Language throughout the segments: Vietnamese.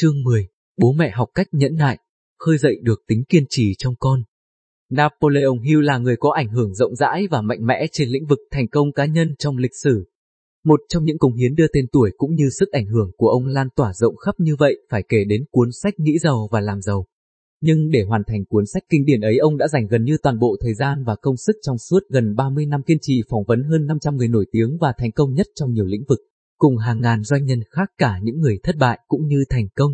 Chương 10, bố mẹ học cách nhẫn nại, khơi dậy được tính kiên trì trong con. Napoleon Hill là người có ảnh hưởng rộng rãi và mạnh mẽ trên lĩnh vực thành công cá nhân trong lịch sử. Một trong những công hiến đưa tên tuổi cũng như sức ảnh hưởng của ông lan tỏa rộng khắp như vậy phải kể đến cuốn sách Nghĩ giàu và làm giàu. Nhưng để hoàn thành cuốn sách kinh điển ấy ông đã dành gần như toàn bộ thời gian và công sức trong suốt gần 30 năm kiên trì phỏng vấn hơn 500 người nổi tiếng và thành công nhất trong nhiều lĩnh vực, cùng hàng ngàn doanh nhân khác cả những người thất bại cũng như thành công.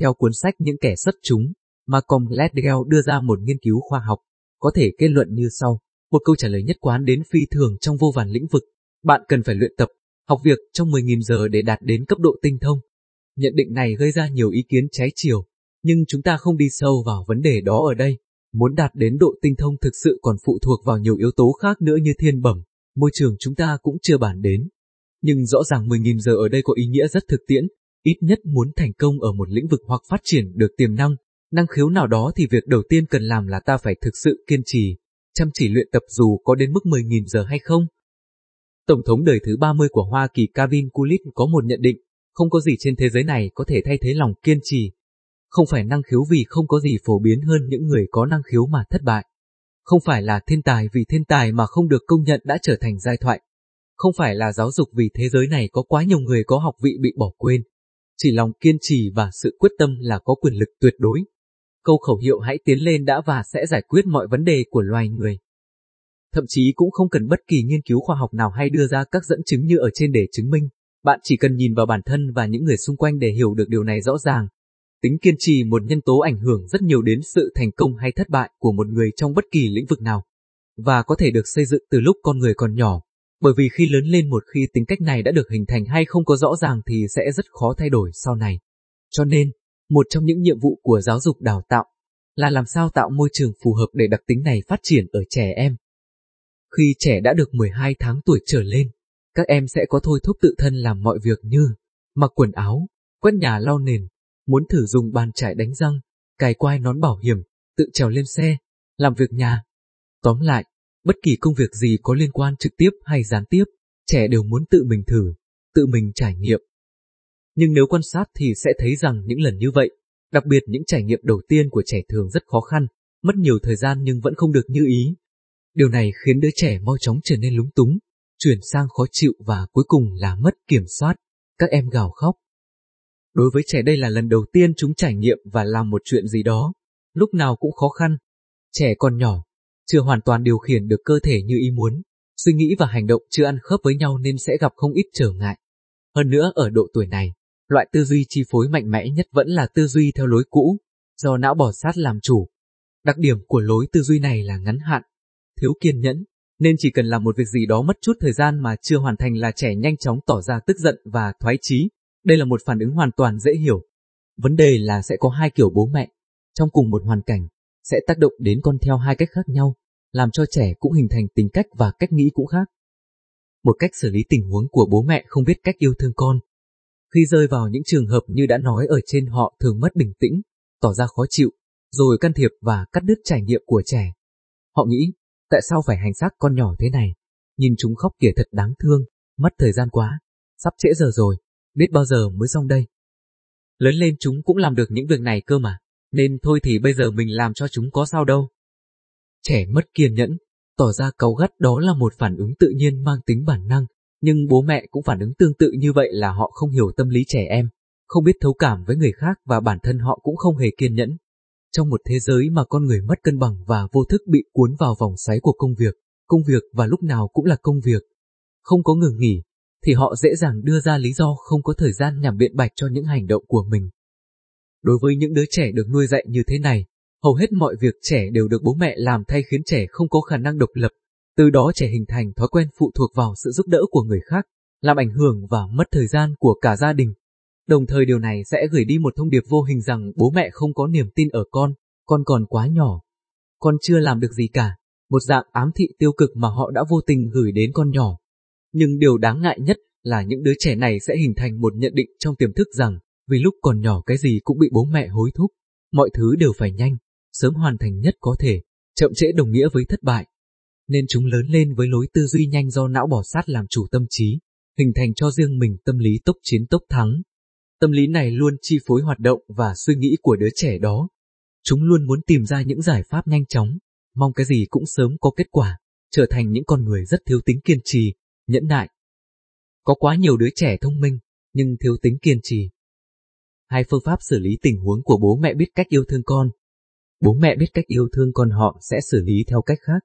Theo cuốn sách Những kẻ xuất chúng, Malcolm Gladwell đưa ra một nghiên cứu khoa học, có thể kết luận như sau, một câu trả lời nhất quán đến phi thường trong vô vàn lĩnh vực. Bạn cần phải luyện tập, học việc trong 10.000 giờ để đạt đến cấp độ tinh thông. Nhận định này gây ra nhiều ý kiến trái chiều, nhưng chúng ta không đi sâu vào vấn đề đó ở đây. Muốn đạt đến độ tinh thông thực sự còn phụ thuộc vào nhiều yếu tố khác nữa như thiên bẩm, môi trường chúng ta cũng chưa bàn đến. Nhưng rõ ràng 10.000 giờ ở đây có ý nghĩa rất thực tiễn, ít nhất muốn thành công ở một lĩnh vực hoặc phát triển được tiềm năng, năng khiếu nào đó thì việc đầu tiên cần làm là ta phải thực sự kiên trì, chăm chỉ luyện tập dù có đến mức 10.000 giờ hay không. Tổng thống đời thứ 30 của Hoa Kỳ Calvin Coolidge có một nhận định, không có gì trên thế giới này có thể thay thế lòng kiên trì. Không phải năng khiếu vì không có gì phổ biến hơn những người có năng khiếu mà thất bại. Không phải là thiên tài vì thiên tài mà không được công nhận đã trở thành giai thoại. Không phải là giáo dục vì thế giới này có quá nhiều người có học vị bị bỏ quên. Chỉ lòng kiên trì và sự quyết tâm là có quyền lực tuyệt đối. Câu khẩu hiệu hãy tiến lên đã và sẽ giải quyết mọi vấn đề của loài người. Thậm chí cũng không cần bất kỳ nghiên cứu khoa học nào hay đưa ra các dẫn chứng như ở trên để chứng minh. Bạn chỉ cần nhìn vào bản thân và những người xung quanh để hiểu được điều này rõ ràng. Tính kiên trì một nhân tố ảnh hưởng rất nhiều đến sự thành công hay thất bại của một người trong bất kỳ lĩnh vực nào. Và có thể được xây dựng từ lúc con người còn nhỏ, bởi vì khi lớn lên một khi tính cách này đã được hình thành hay không có rõ ràng thì sẽ rất khó thay đổi sau này. Cho nên, một trong những nhiệm vụ của giáo dục đào tạo là làm sao tạo môi trường phù hợp để đặc tính này phát triển ở trẻ em. Khi trẻ đã được 12 tháng tuổi trở lên, các em sẽ có thôi thúc tự thân làm mọi việc như mặc quần áo, quét nhà lau nền, muốn thử dùng bàn chải đánh răng, cài quai nón bảo hiểm, tự trèo lên xe, làm việc nhà. Tóm lại, bất kỳ công việc gì có liên quan trực tiếp hay gián tiếp, trẻ đều muốn tự mình thử, tự mình trải nghiệm. Nhưng nếu quan sát thì sẽ thấy rằng những lần như vậy, đặc biệt những trải nghiệm đầu tiên của trẻ thường rất khó khăn, mất nhiều thời gian nhưng vẫn không được như ý. Điều này khiến đứa trẻ mau chóng trở nên lúng túng, chuyển sang khó chịu và cuối cùng là mất kiểm soát. Các em gào khóc. Đối với trẻ đây là lần đầu tiên chúng trải nghiệm và làm một chuyện gì đó, lúc nào cũng khó khăn. Trẻ còn nhỏ, chưa hoàn toàn điều khiển được cơ thể như ý muốn, suy nghĩ và hành động chưa ăn khớp với nhau nên sẽ gặp không ít trở ngại. Hơn nữa ở độ tuổi này, loại tư duy chi phối mạnh mẽ nhất vẫn là tư duy theo lối cũ, do não bò sát làm chủ. Đặc điểm của lối tư duy này là ngắn hạn, thiếu kiên nhẫn, nên chỉ cần làm một việc gì đó mất chút thời gian mà chưa hoàn thành là trẻ nhanh chóng tỏ ra tức giận và thoái chí. Đây là một phản ứng hoàn toàn dễ hiểu. Vấn đề là sẽ có hai kiểu bố mẹ, trong cùng một hoàn cảnh, sẽ tác động đến con theo hai cách khác nhau, làm cho trẻ cũng hình thành tính cách và cách nghĩ cũng khác. Một cách xử lý tình huống của bố mẹ không biết cách yêu thương con. Khi rơi vào những trường hợp như đã nói ở trên họ thường mất bình tĩnh, tỏ ra khó chịu, rồi can thiệp và cắt đứt trải nghiệm của trẻ. Họ nghĩ, tại sao phải hành xác con nhỏ thế này? Nhìn chúng khóc kìa thật đáng thương, mất thời gian quá, sắp trễ giờ rồi, biết bao giờ mới xong đây. Lớn lên chúng cũng làm được những việc này cơ mà nên thôi thì bây giờ mình làm cho chúng có sao đâu. Trẻ mất kiên nhẫn, tỏ ra cáu gắt đó là một phản ứng tự nhiên mang tính bản năng, nhưng bố mẹ cũng phản ứng tương tự như vậy là họ không hiểu tâm lý trẻ em, không biết thấu cảm với người khác và bản thân họ cũng không hề kiên nhẫn. Trong một thế giới mà con người mất cân bằng và vô thức bị cuốn vào vòng xoáy của công việc, công việc và lúc nào cũng là công việc, không có ngừng nghỉ, thì họ dễ dàng đưa ra lý do không có thời gian nhằm biện bạch cho những hành động của mình. Đối với những đứa trẻ được nuôi dạy như thế này, hầu hết mọi việc trẻ đều được bố mẹ làm thay khiến trẻ không có khả năng độc lập. Từ đó trẻ hình thành thói quen phụ thuộc vào sự giúp đỡ của người khác, làm ảnh hưởng và mất thời gian của cả gia đình. Đồng thời điều này sẽ gửi đi một thông điệp vô hình rằng bố mẹ không có niềm tin ở con, con còn quá nhỏ. Con chưa làm được gì cả, một dạng ám thị tiêu cực mà họ đã vô tình gửi đến con nhỏ. Nhưng điều đáng ngại nhất là những đứa trẻ này sẽ hình thành một nhận định trong tiềm thức rằng vì lúc còn nhỏ cái gì cũng bị bố mẹ hối thúc, mọi thứ đều phải nhanh, sớm hoàn thành nhất có thể, chậm trễ đồng nghĩa với thất bại. Nên chúng lớn lên với lối tư duy nhanh do não bỏ sát làm chủ tâm trí, hình thành cho riêng mình tâm lý tốc chiến tốc thắng. Tâm lý này luôn chi phối hoạt động và suy nghĩ của đứa trẻ đó. Chúng luôn muốn tìm ra những giải pháp nhanh chóng, mong cái gì cũng sớm có kết quả, trở thành những con người rất thiếu tính kiên trì, nhẫn nại. Có quá nhiều đứa trẻ thông minh, nhưng thiếu tính kiên trì. Hai phương pháp xử lý tình huống của bố mẹ biết cách yêu thương con. Bố mẹ biết cách yêu thương con họ sẽ xử lý theo cách khác.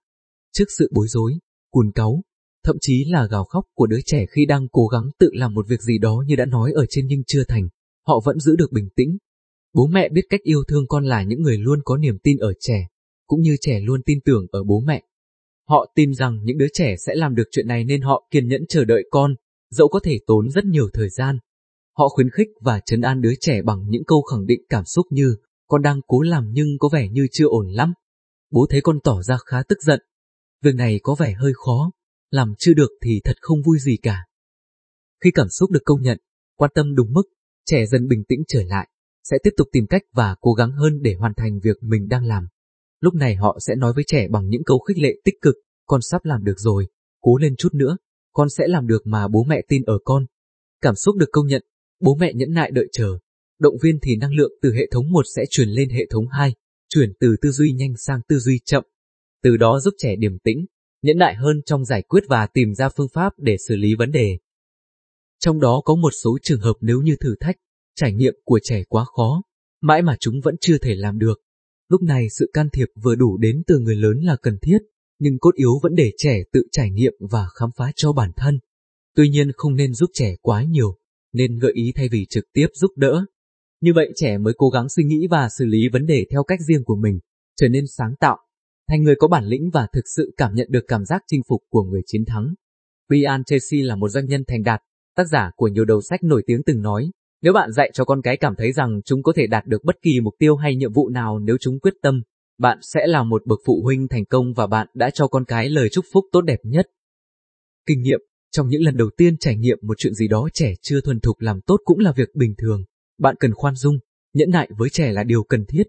Trước sự bối rối, cuồn cáu, thậm chí là gào khóc của đứa trẻ khi đang cố gắng tự làm một việc gì đó như đã nói ở trên nhưng chưa thành, họ vẫn giữ được bình tĩnh. Bố mẹ biết cách yêu thương con là những người luôn có niềm tin ở trẻ, cũng như trẻ luôn tin tưởng ở bố mẹ. Họ tin rằng những đứa trẻ sẽ làm được chuyện này nên họ kiên nhẫn chờ đợi con, dẫu có thể tốn rất nhiều thời gian. Họ khuyến khích và chấn an đứa trẻ bằng những câu khẳng định cảm xúc như con đang cố làm nhưng có vẻ như chưa ổn lắm. Bố thấy con tỏ ra khá tức giận. Việc này có vẻ hơi khó, làm chưa được thì thật không vui gì cả. Khi cảm xúc được công nhận, quan tâm đúng mức, trẻ dần bình tĩnh trở lại, sẽ tiếp tục tìm cách và cố gắng hơn để hoàn thành việc mình đang làm. Lúc này họ sẽ nói với trẻ bằng những câu khích lệ tích cực, con sắp làm được rồi, cố lên chút nữa, con sẽ làm được mà bố mẹ tin ở con. Cảm xúc được công nhận, bố mẹ nhẫn nại đợi chờ. Động viên thì năng lượng từ hệ thống 1 sẽ chuyển lên hệ thống 2, chuyển từ tư duy nhanh sang tư duy chậm. Từ đó giúp trẻ điềm tĩnh, nhẫn nại hơn trong giải quyết và tìm ra phương pháp để xử lý vấn đề. Trong đó có một số trường hợp nếu như thử thách, trải nghiệm của trẻ quá khó, mãi mà chúng vẫn chưa thể làm được. Lúc này sự can thiệp vừa đủ đến từ người lớn là cần thiết, nhưng cốt yếu vẫn để trẻ tự trải nghiệm và khám phá cho bản thân. Tuy nhiên không nên giúp trẻ quá nhiều, nên gợi ý thay vì trực tiếp giúp đỡ. Như vậy trẻ mới cố gắng suy nghĩ và xử lý vấn đề theo cách riêng của mình, trở nên sáng tạo, thành người có bản lĩnh và thực sự cảm nhận được cảm giác chinh phục của người chiến thắng. Brian Tracy là một doanh nhân thành đạt, tác giả của nhiều đầu sách nổi tiếng từng nói, nếu bạn dạy cho con cái cảm thấy rằng chúng có thể đạt được bất kỳ mục tiêu hay nhiệm vụ nào nếu chúng quyết tâm, bạn sẽ là một bậc phụ huynh thành công và bạn đã cho con cái lời chúc phúc tốt đẹp nhất. Kinh nghiệm, trong những lần đầu tiên trải nghiệm một chuyện gì đó trẻ chưa thuần thục làm tốt cũng là việc bình thường. Bạn cần khoan dung, nhẫn nại với trẻ là điều cần thiết.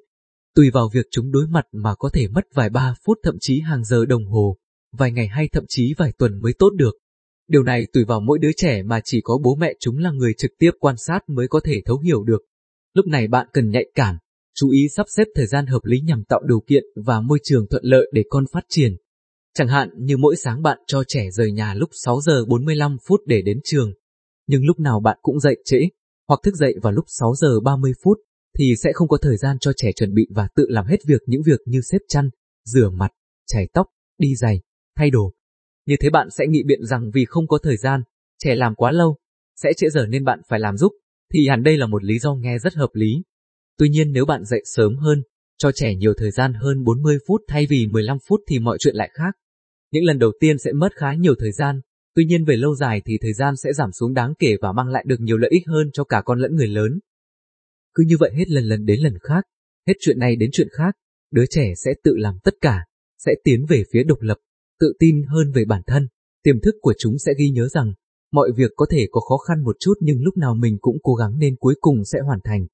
Tùy vào việc chúng đối mặt mà có thể mất vài ba phút thậm chí hàng giờ đồng hồ, vài ngày hay thậm chí vài tuần mới tốt được. Điều này tùy vào mỗi đứa trẻ mà chỉ có bố mẹ chúng là người trực tiếp quan sát mới có thể thấu hiểu được. Lúc này bạn cần nhạy cảm, chú ý sắp xếp thời gian hợp lý nhằm tạo điều kiện và môi trường thuận lợi để con phát triển. Chẳng hạn như mỗi sáng bạn cho trẻ rời nhà lúc 6 giờ 45 phút để đến trường, nhưng lúc nào bạn cũng dậy trễ, hoặc thức dậy vào lúc 6 giờ 30 phút, thì sẽ không có thời gian cho trẻ chuẩn bị và tự làm hết việc những việc như xếp chăn, rửa mặt, chải tóc, đi giày, thay đồ. Như thế bạn sẽ nghị biện rằng vì không có thời gian, trẻ làm quá lâu, sẽ trễ giờ nên bạn phải làm giúp, thì hẳn đây là một lý do nghe rất hợp lý. Tuy nhiên nếu bạn dậy sớm hơn, cho trẻ nhiều thời gian hơn 40 phút thay vì 15 phút thì mọi chuyện lại khác. Những lần đầu tiên sẽ mất khá nhiều thời gian, tuy nhiên về lâu dài thì thời gian sẽ giảm xuống đáng kể và mang lại được nhiều lợi ích hơn cho cả con lẫn người lớn. Cứ như vậy hết lần lần đến lần khác, hết chuyện này đến chuyện khác, đứa trẻ sẽ tự làm tất cả, sẽ tiến về phía độc lập, tự tin hơn về bản thân, tiềm thức của chúng sẽ ghi nhớ rằng, mọi việc có thể có khó khăn một chút nhưng lúc nào mình cũng cố gắng nên cuối cùng sẽ hoàn thành.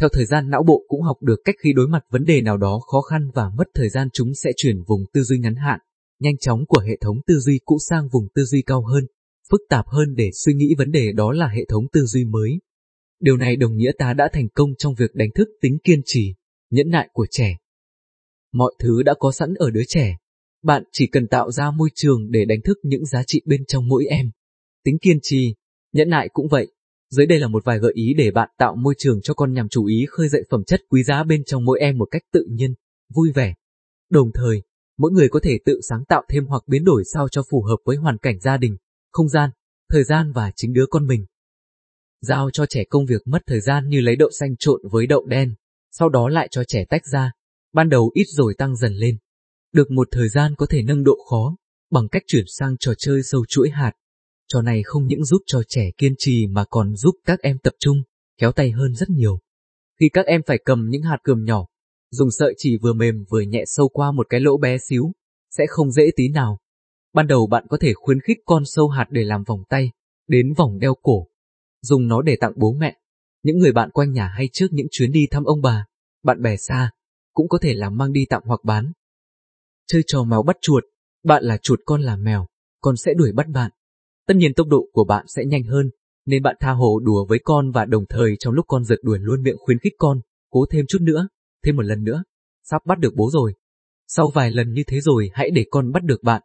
Theo thời gian não bộ cũng học được cách khi đối mặt vấn đề nào đó khó khăn và mất thời gian chúng sẽ chuyển vùng tư duy ngắn hạn, nhanh chóng của hệ thống tư duy cũ sang vùng tư duy cao hơn, phức tạp hơn để suy nghĩ vấn đề đó là hệ thống tư duy mới. Điều này đồng nghĩa ta đã thành công trong việc đánh thức tính kiên trì, nhẫn nại của trẻ. Mọi thứ đã có sẵn ở đứa trẻ. Bạn chỉ cần tạo ra môi trường để đánh thức những giá trị bên trong mỗi em. Tính kiên trì, nhẫn nại cũng vậy. Dưới đây là một vài gợi ý để bạn tạo môi trường cho con nhằm chú ý khơi dậy phẩm chất quý giá bên trong mỗi em một cách tự nhiên, vui vẻ. Đồng thời, mỗi người có thể tự sáng tạo thêm hoặc biến đổi sao cho phù hợp với hoàn cảnh gia đình, không gian, thời gian và chính đứa con mình. Giao cho trẻ công việc mất thời gian như lấy đậu xanh trộn với đậu đen, sau đó lại cho trẻ tách ra, ban đầu ít rồi tăng dần lên. Được một thời gian có thể nâng độ khó, bằng cách chuyển sang trò chơi sâu chuỗi hạt. Trò này không những giúp cho trẻ kiên trì mà còn giúp các em tập trung, kéo tay hơn rất nhiều. Khi các em phải cầm những hạt cườm nhỏ, dùng sợi chỉ vừa mềm vừa nhẹ sâu qua một cái lỗ bé xíu, sẽ không dễ tí nào. Ban đầu bạn có thể khuyến khích con sâu hạt để làm vòng tay, đến vòng đeo cổ, dùng nó để tặng bố mẹ, những người bạn quanh nhà hay trước những chuyến đi thăm ông bà, bạn bè xa, cũng có thể làm mang đi tặng hoặc bán. Chơi trò mèo bắt chuột, bạn là chuột con là mèo, con sẽ đuổi bắt bạn. Tất nhiên tốc độ của bạn sẽ nhanh hơn, nên bạn tha hồ đùa với con và đồng thời trong lúc con giật đuổi luôn miệng khuyến khích con, cố thêm chút nữa, thêm một lần nữa, sắp bắt được bố rồi. Sau vài lần như thế rồi hãy để con bắt được bạn.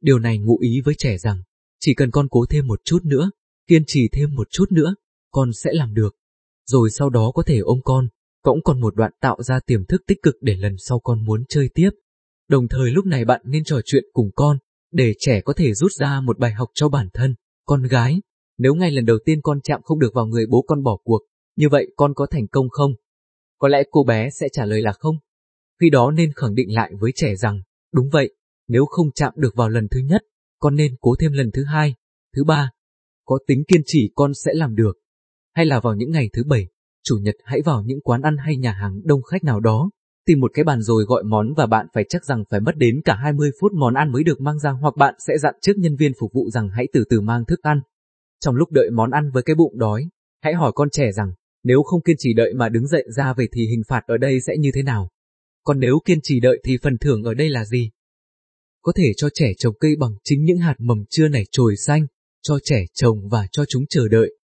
Điều này ngụ ý với trẻ rằng, chỉ cần con cố thêm một chút nữa, kiên trì thêm một chút nữa, con sẽ làm được. Rồi sau đó có thể ôm con, cũng còn một đoạn tạo ra tiềm thức tích cực để lần sau con muốn chơi tiếp. Đồng thời lúc này bạn nên trò chuyện cùng con, để trẻ có thể rút ra một bài học cho bản thân, con gái. Nếu ngay lần đầu tiên con chạm không được vào người bố con bỏ cuộc, như vậy con có thành công không? Có lẽ cô bé sẽ trả lời là không. Khi đó nên khẳng định lại với trẻ rằng, đúng vậy, nếu không chạm được vào lần thứ nhất, con nên cố thêm lần thứ hai, thứ ba. Có tính kiên trì con sẽ làm được. Hay là vào những ngày thứ bảy, chủ nhật hãy vào những quán ăn hay nhà hàng đông khách nào đó, tìm một cái bàn rồi gọi món và bạn phải chắc rằng phải mất đến cả 20 phút món ăn mới được mang ra hoặc bạn sẽ dặn trước nhân viên phục vụ rằng hãy từ từ mang thức ăn. Trong lúc đợi món ăn với cái bụng đói, hãy hỏi con trẻ rằng, nếu không kiên trì đợi mà đứng dậy ra về thì hình phạt ở đây sẽ như thế nào? Còn nếu kiên trì đợi thì phần thưởng ở đây là gì? Có thể cho trẻ trồng cây bằng chính những hạt mầm chưa nảy trồi xanh, cho trẻ trồng và cho chúng chờ đợi.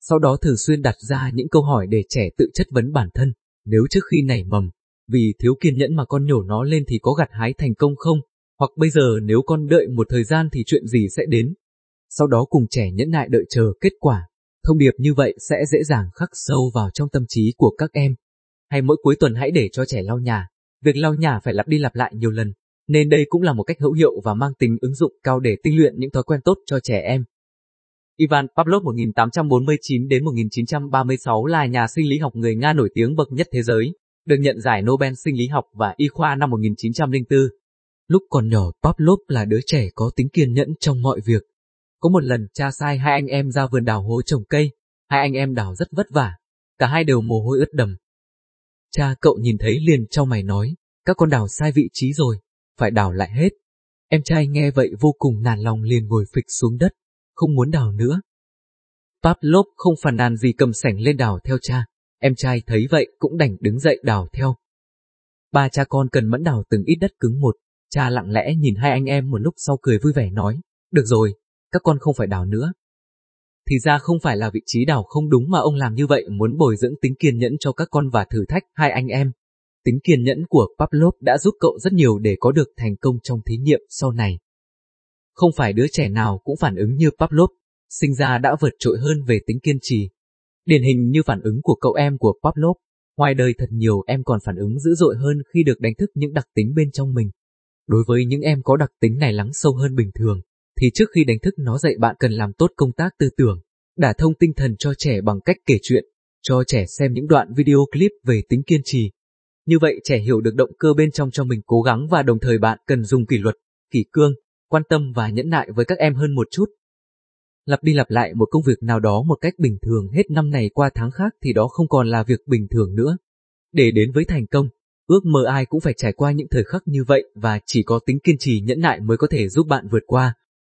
Sau đó thường xuyên đặt ra những câu hỏi để trẻ tự chất vấn bản thân, nếu trước khi nảy mầm, vì thiếu kiên nhẫn mà con nhổ nó lên thì có gặt hái thành công không, hoặc bây giờ nếu con đợi một thời gian thì chuyện gì sẽ đến. Sau đó cùng trẻ nhẫn nại đợi chờ kết quả, thông điệp như vậy sẽ dễ dàng khắc sâu vào trong tâm trí của các em. Hay mỗi cuối tuần hãy để cho trẻ lau nhà, việc lau nhà phải lặp đi lặp lại nhiều lần, nên đây cũng là một cách hữu hiệu và mang tính ứng dụng cao để tinh luyện những thói quen tốt cho trẻ em. Ivan Pavlov 1849 đến 1936 là nhà sinh lý học người Nga nổi tiếng bậc nhất thế giới, được nhận giải Nobel sinh lý học và y khoa năm 1904. Lúc còn nhỏ Pavlov là đứa trẻ có tính kiên nhẫn trong mọi việc. Có một lần cha sai hai anh em ra vườn đào hố trồng cây, hai anh em đào rất vất vả, cả hai đều mồ hôi ướt đầm. Cha cậu nhìn thấy liền trao mày nói, các con đào sai vị trí rồi, phải đào lại hết. Em trai nghe vậy vô cùng nản lòng liền ngồi phịch xuống đất, không muốn đào nữa. Pavlov không phản nàn gì cầm sảnh lên đào theo cha, em trai thấy vậy cũng đành đứng dậy đào theo. Ba cha con cần mẫn đào từng ít đất cứng một, cha lặng lẽ nhìn hai anh em một lúc sau cười vui vẻ nói, được rồi, các con không phải đào nữa. Thì ra không phải là vị trí đào không đúng mà ông làm như vậy muốn bồi dưỡng tính kiên nhẫn cho các con và thử thách hai anh em. Tính kiên nhẫn của Pavlov đã giúp cậu rất nhiều để có được thành công trong thí nghiệm sau này. Không phải đứa trẻ nào cũng phản ứng như Pavlov, sinh ra đã vượt trội hơn về tính kiên trì. Điển hình như phản ứng của cậu em của Pavlov, ngoài đời thật nhiều em còn phản ứng dữ dội hơn khi được đánh thức những đặc tính bên trong mình. Đối với những em có đặc tính này lắng sâu hơn bình thường, thì trước khi đánh thức nó dạy bạn cần làm tốt công tác tư tưởng, đả thông tinh thần cho trẻ bằng cách kể chuyện, cho trẻ xem những đoạn video clip về tính kiên trì. Như vậy trẻ hiểu được động cơ bên trong cho mình cố gắng và đồng thời bạn cần dùng kỷ luật, kỷ cương, quan tâm và nhẫn nại với các em hơn một chút. Lặp đi lặp lại một công việc nào đó một cách bình thường hết năm này qua tháng khác thì đó không còn là việc bình thường nữa. Để đến với thành công, ước mơ ai cũng phải trải qua những thời khắc như vậy và chỉ có tính kiên trì nhẫn nại mới có thể giúp bạn vượt qua.